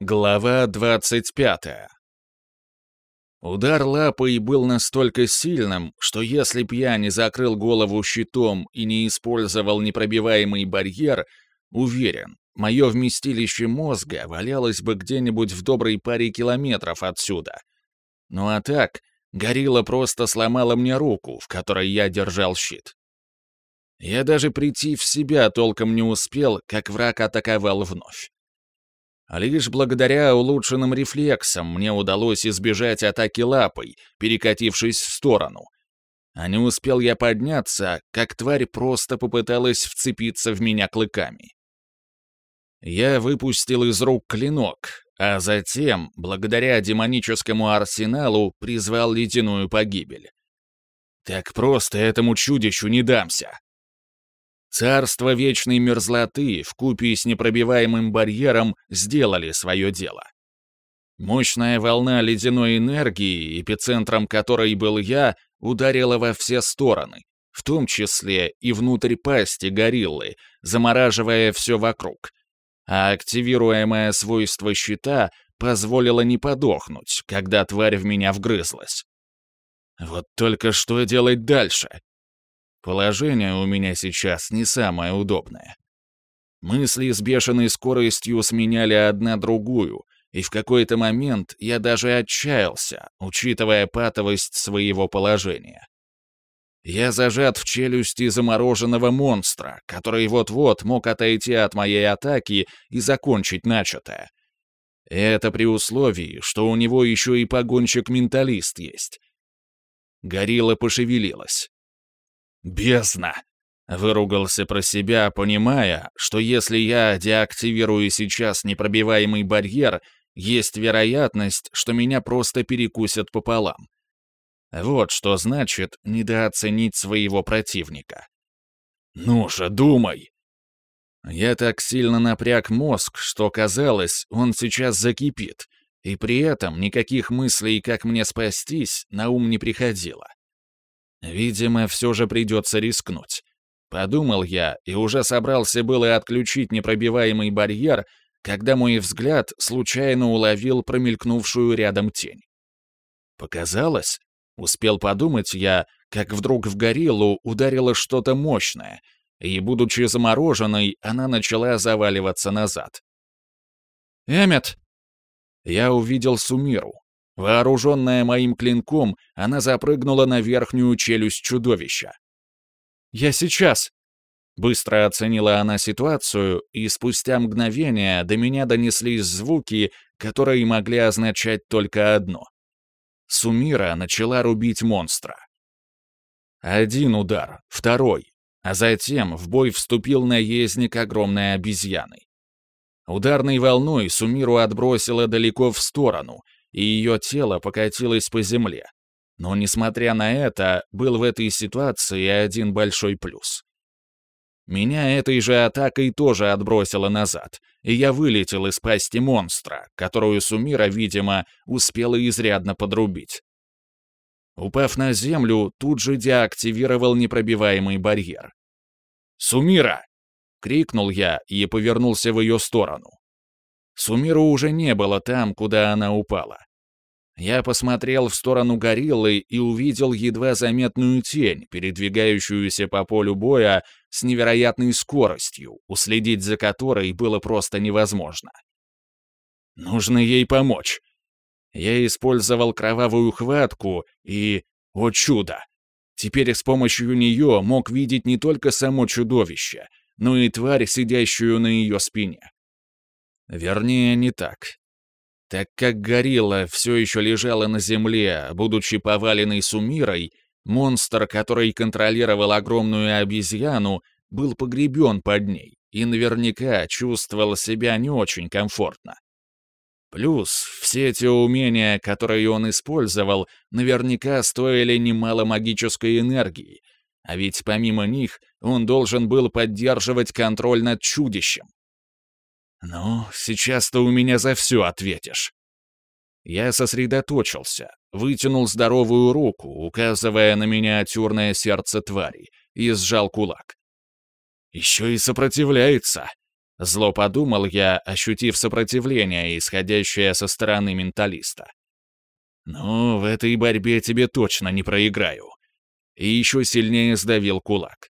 Глава 25 Удар лапой был настолько сильным, что если б я не закрыл голову щитом и не использовал непробиваемый барьер, уверен, мое вместилище мозга валялось бы где-нибудь в доброй паре километров отсюда. Ну а так, горилла просто сломала мне руку, в которой я держал щит. Я даже прийти в себя толком не успел, как враг атаковал вновь. А лишь благодаря улучшенным рефлексам мне удалось избежать атаки лапой, перекатившись в сторону. А не успел я подняться, как тварь просто попыталась вцепиться в меня клыками. Я выпустил из рук клинок, а затем, благодаря демоническому арсеналу, призвал ледяную погибель. Так просто этому чудищу не дамся. Царство вечной мерзлоты в купе с непробиваемым барьером сделали свое дело. Мощная волна ледяной энергии, эпицентром которой был я, ударила во все стороны, в том числе и внутрь пасти гориллы, замораживая все вокруг. А активируемое свойство щита позволило не подохнуть, когда тварь в меня вгрызлась. Вот только что делать дальше? Положение у меня сейчас не самое удобное. Мысли с бешеной скоростью сменяли одна другую, и в какой-то момент я даже отчаялся, учитывая патовость своего положения. Я зажат в челюсти замороженного монстра, который вот-вот мог отойти от моей атаки и закончить начатое. Это при условии, что у него еще и погонщик-менталист есть. Горилла пошевелилась. «Бездна!» — выругался про себя, понимая, что если я деактивирую сейчас непробиваемый барьер, есть вероятность, что меня просто перекусят пополам. Вот что значит недооценить своего противника. «Ну же, думай!» Я так сильно напряг мозг, что казалось, он сейчас закипит, и при этом никаких мыслей, как мне спастись, на ум не приходило. Видимо, все же придется рискнуть. Подумал я и уже собрался было отключить непробиваемый барьер, когда мой взгляд случайно уловил промелькнувшую рядом тень. Показалось? Успел подумать я, как вдруг в гориллу ударило что-то мощное, и, будучи замороженной, она начала заваливаться назад. «Эммет!» Я увидел Сумиру, Вооруженная моим клинком, она запрыгнула на верхнюю челюсть чудовища. «Я сейчас!» Быстро оценила она ситуацию, и спустя мгновение до меня донеслись звуки, которые могли означать только одно. Сумира начала рубить монстра. Один удар, второй, а затем в бой вступил наездник огромной обезьяны. Ударной волной Сумиру отбросило далеко в сторону, и ее тело покатилось по земле. Но, несмотря на это, был в этой ситуации один большой плюс. Меня этой же атакой тоже отбросило назад, и я вылетел из пасти монстра, которую Сумира, видимо, успела изрядно подрубить. Упав на землю, тут же деактивировал непробиваемый барьер. «Сумира!» — крикнул я и повернулся в ее сторону. Сумиру уже не было там, куда она упала. Я посмотрел в сторону гориллы и увидел едва заметную тень, передвигающуюся по полю боя с невероятной скоростью, уследить за которой было просто невозможно. Нужно ей помочь. Я использовал кровавую хватку и... О чудо! Теперь с помощью нее мог видеть не только само чудовище, но и тварь, сидящую на ее спине. Вернее, не так. Так как горилла все еще лежала на земле, будучи поваленной сумирой, монстр, который контролировал огромную обезьяну, был погребен под ней и наверняка чувствовал себя не очень комфортно. Плюс все те умения, которые он использовал, наверняка стоили немало магической энергии, а ведь помимо них он должен был поддерживать контроль над чудищем. «Ну, сейчас-то у меня за все ответишь». Я сосредоточился, вытянул здоровую руку, указывая на миниатюрное сердце твари, и сжал кулак. Еще и сопротивляется. Зло подумал я, ощутив сопротивление, исходящее со стороны менталиста. «Ну, в этой борьбе тебе точно не проиграю». И еще сильнее сдавил кулак.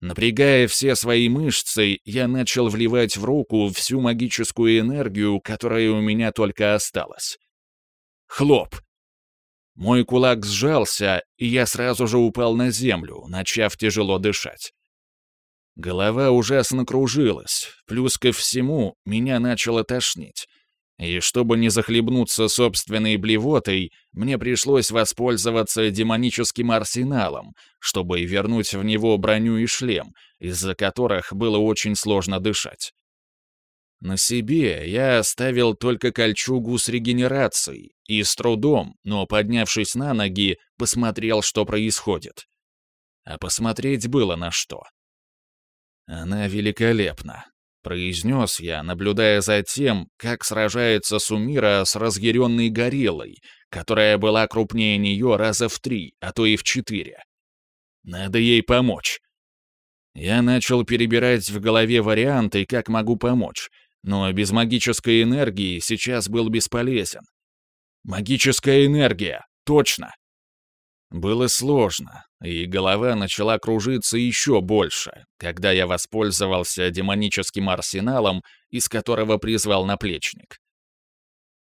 Напрягая все свои мышцы, я начал вливать в руку всю магическую энергию, которая у меня только осталась. Хлоп! Мой кулак сжался, и я сразу же упал на землю, начав тяжело дышать. Голова ужасно кружилась, плюс ко всему меня начало тошнить. И чтобы не захлебнуться собственной блевотой, мне пришлось воспользоваться демоническим арсеналом, чтобы вернуть в него броню и шлем, из-за которых было очень сложно дышать. На себе я оставил только кольчугу с регенерацией и с трудом, но поднявшись на ноги, посмотрел, что происходит. А посмотреть было на что. «Она великолепна», — произнес я, наблюдая за тем, как сражается Сумира с разъяренной гориллой, которая была крупнее нее раза в три, а то и в четыре. «Надо ей помочь». Я начал перебирать в голове варианты, как могу помочь, но без магической энергии сейчас был бесполезен. Магическая энергия, точно. Было сложно, и голова начала кружиться еще больше, когда я воспользовался демоническим арсеналом, из которого призвал наплечник.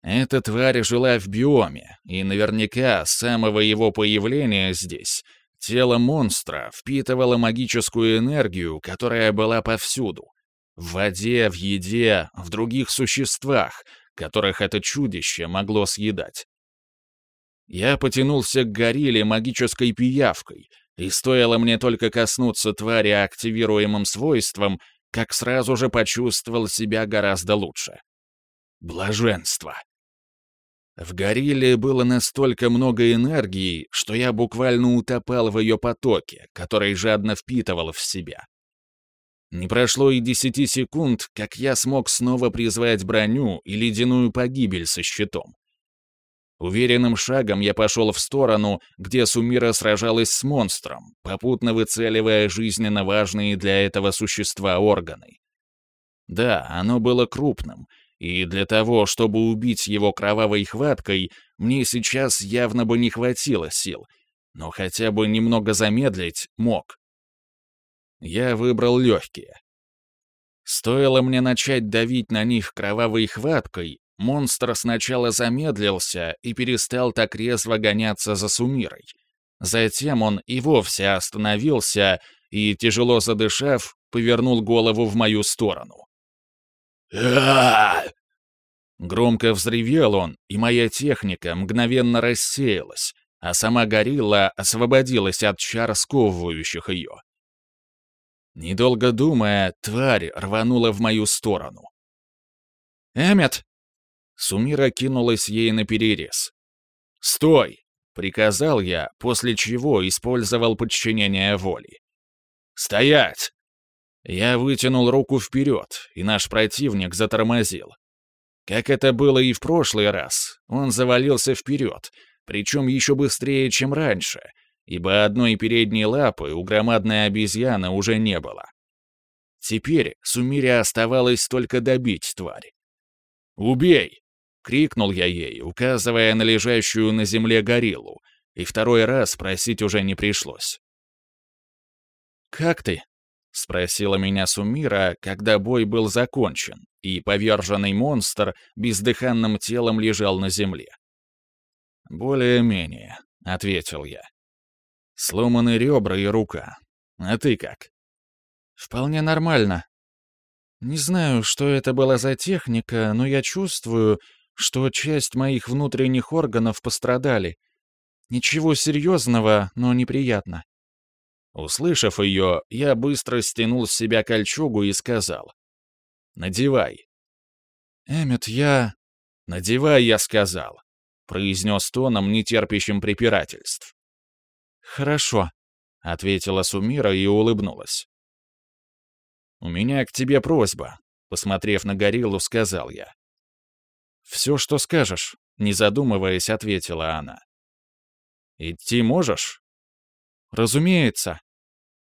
Эта тварь жила в биоме, и наверняка с самого его появления здесь тело монстра впитывало магическую энергию, которая была повсюду. В воде, в еде, в других существах, которых это чудище могло съедать. Я потянулся к горилле магической пиявкой, и стоило мне только коснуться твари активируемым свойством, как сразу же почувствовал себя гораздо лучше. Блаженство. В горилле было настолько много энергии, что я буквально утопал в ее потоке, который жадно впитывал в себя. Не прошло и десяти секунд, как я смог снова призвать броню и ледяную погибель со щитом. Уверенным шагом я пошел в сторону, где Сумира сражалась с монстром, попутно выцеливая жизненно важные для этого существа органы. Да, оно было крупным, и для того, чтобы убить его кровавой хваткой, мне сейчас явно бы не хватило сил, но хотя бы немного замедлить мог. Я выбрал легкие. Стоило мне начать давить на них кровавой хваткой, Монстр сначала замедлился и перестал так резво гоняться за Сумирой. Затем он и вовсе остановился и, тяжело задышав, повернул голову в мою сторону. Громко взревел он, и моя техника мгновенно рассеялась, а сама горилла освободилась от чар, сковывающих ее. Недолго думая, тварь рванула в мою сторону. «Эммет!» Сумира кинулась ей на перерез. «Стой!» — приказал я, после чего использовал подчинение воли. «Стоять!» Я вытянул руку вперед, и наш противник затормозил. Как это было и в прошлый раз, он завалился вперед, причем еще быстрее, чем раньше, ибо одной передней лапы у громадной обезьяны уже не было. Теперь Сумире оставалось только добить тварь. «Убей!» Крикнул я ей, указывая на лежащую на земле гориллу, и второй раз просить уже не пришлось. «Как ты?» — спросила меня Сумира, когда бой был закончен, и поверженный монстр бездыханным телом лежал на земле. «Более-менее», — ответил я. «Сломаны ребра и рука. А ты как?» «Вполне нормально. Не знаю, что это была за техника, но я чувствую, что часть моих внутренних органов пострадали. Ничего серьезного, но неприятно. Услышав ее, я быстро стянул с себя кольчугу и сказал. «Надевай». «Эммет, я...» «Надевай», я сказал, — произнес тоном, нетерпящим препирательств. «Хорошо», — ответила Сумира и улыбнулась. «У меня к тебе просьба», — посмотрев на гориллу, сказал я. «Все, что скажешь», — не задумываясь, ответила она. «Идти можешь?» «Разумеется».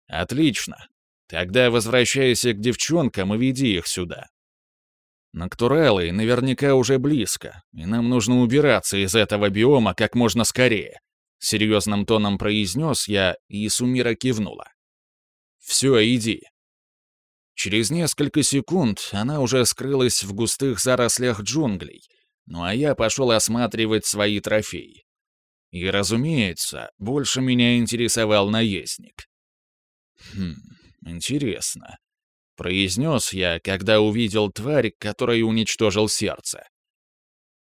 «Отлично. Когда возвращайся к девчонкам и веди их сюда. Нактуралы наверняка уже близко, и нам нужно убираться из этого биома как можно скорее», — серьезным тоном произнес я, и Сумира кивнула. «Все, иди». Через несколько секунд она уже скрылась в густых зарослях джунглей, ну а я пошел осматривать свои трофеи. И, разумеется, больше меня интересовал наездник. Хм, интересно. Произнес я, когда увидел тварь, которая уничтожил сердце.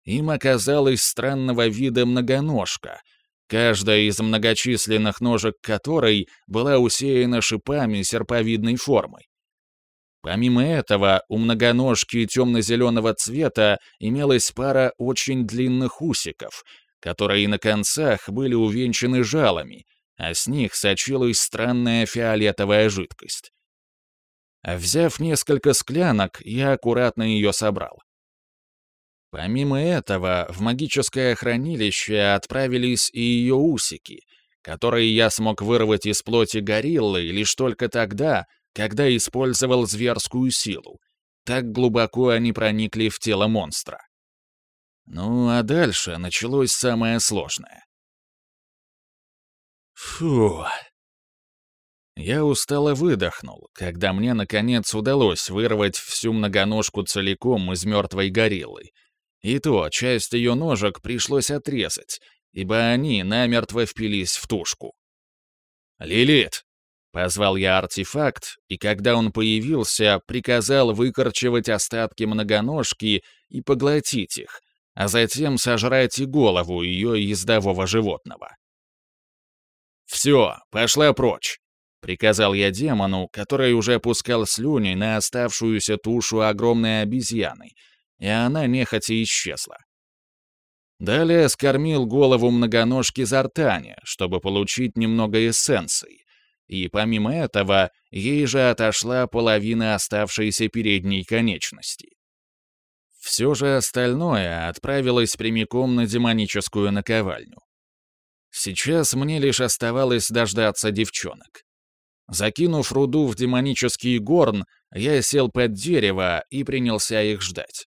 Им оказалась странного вида многоножка, каждая из многочисленных ножек которой была усеяна шипами серповидной формы. Помимо этого, у многоножки темно-зеленого цвета имелась пара очень длинных усиков, которые на концах были увенчаны жалами, а с них сочилась странная фиолетовая жидкость. Взяв несколько склянок, я аккуратно ее собрал. Помимо этого, в магическое хранилище отправились и ее усики, которые я смог вырвать из плоти гориллы лишь только тогда, когда использовал зверскую силу. Так глубоко они проникли в тело монстра. Ну, а дальше началось самое сложное. Фу. Я устало выдохнул, когда мне, наконец, удалось вырвать всю многоножку целиком из мертвой гориллы. И то, часть ее ножек пришлось отрезать, ибо они намертво впились в тушку. «Лилит!» Позвал я артефакт, и когда он появился, приказал выкорчевать остатки многоножки и поглотить их, а затем сожрать и голову ее ездового животного. «Все, пошла прочь!» — приказал я демону, который уже пускал слюни на оставшуюся тушу огромной обезьяны, и она нехотя исчезла. Далее скормил голову многоножки Зартане, чтобы получить немного эссенции, и помимо этого ей же отошла половина оставшейся передней конечности. Все же остальное отправилось прямиком на демоническую наковальню. Сейчас мне лишь оставалось дождаться девчонок. Закинув руду в демонический горн, я сел под дерево и принялся их ждать.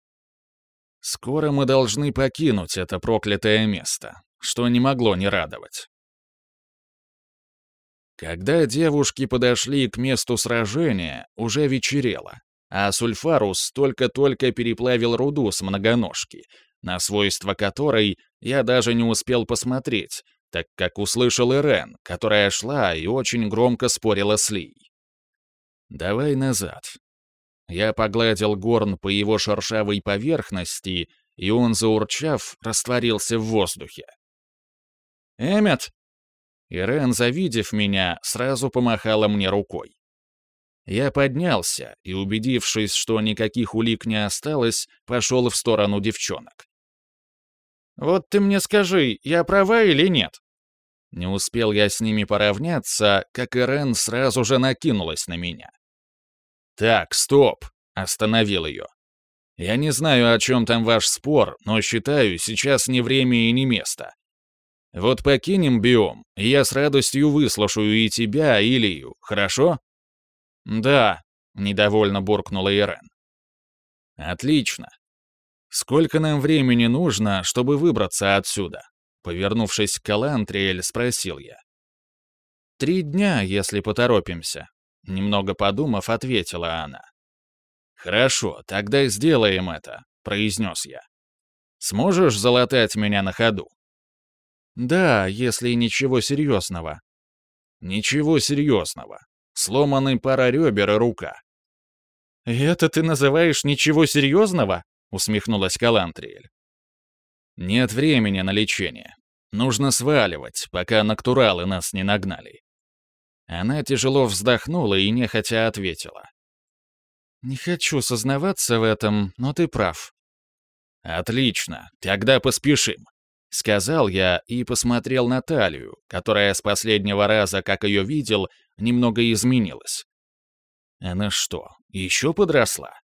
Скоро мы должны покинуть это проклятое место, что не могло не радовать. Когда девушки подошли к месту сражения, уже вечерело, а Сульфарус только-только переплавил руду с многоножки, на свойства которой я даже не успел посмотреть, так как услышал Ирен, которая шла и очень громко спорила с Лией. «Давай назад». Я погладил горн по его шершавой поверхности, и он, заурчав, растворился в воздухе. «Эммет!» Ирен, завидев меня, сразу помахала мне рукой. Я поднялся и, убедившись, что никаких улик не осталось, пошел в сторону девчонок. «Вот ты мне скажи, я права или нет?» Не успел я с ними поравняться, как Ирен сразу же накинулась на меня. «Так, стоп!» — остановил ее. «Я не знаю, о чем там ваш спор, но считаю, сейчас не время и не место. Вот покинем биом, и я с радостью выслушаю и тебя, и Илью, хорошо?» «Да», — недовольно буркнула Ирен. «Отлично. Сколько нам времени нужно, чтобы выбраться отсюда?» Повернувшись к Калантриэль, спросил я. «Три дня, если поторопимся», — немного подумав, ответила она. «Хорошо, тогда сделаем это», — произнес я. «Сможешь залатать меня на ходу?» Да, если ничего серьезного. Ничего серьезного. Сломаны пара ребер и рука. «Это ты называешь ничего серьезного?» — усмехнулась Калантриэль. «Нет времени на лечение. Нужно сваливать, пока нактуралы нас не нагнали». Она тяжело вздохнула и нехотя ответила. «Не хочу сознаваться в этом, но ты прав». «Отлично, тогда поспешим. — сказал я и посмотрел на талию, которая с последнего раза, как ее видел, немного изменилась. Она что, еще подросла?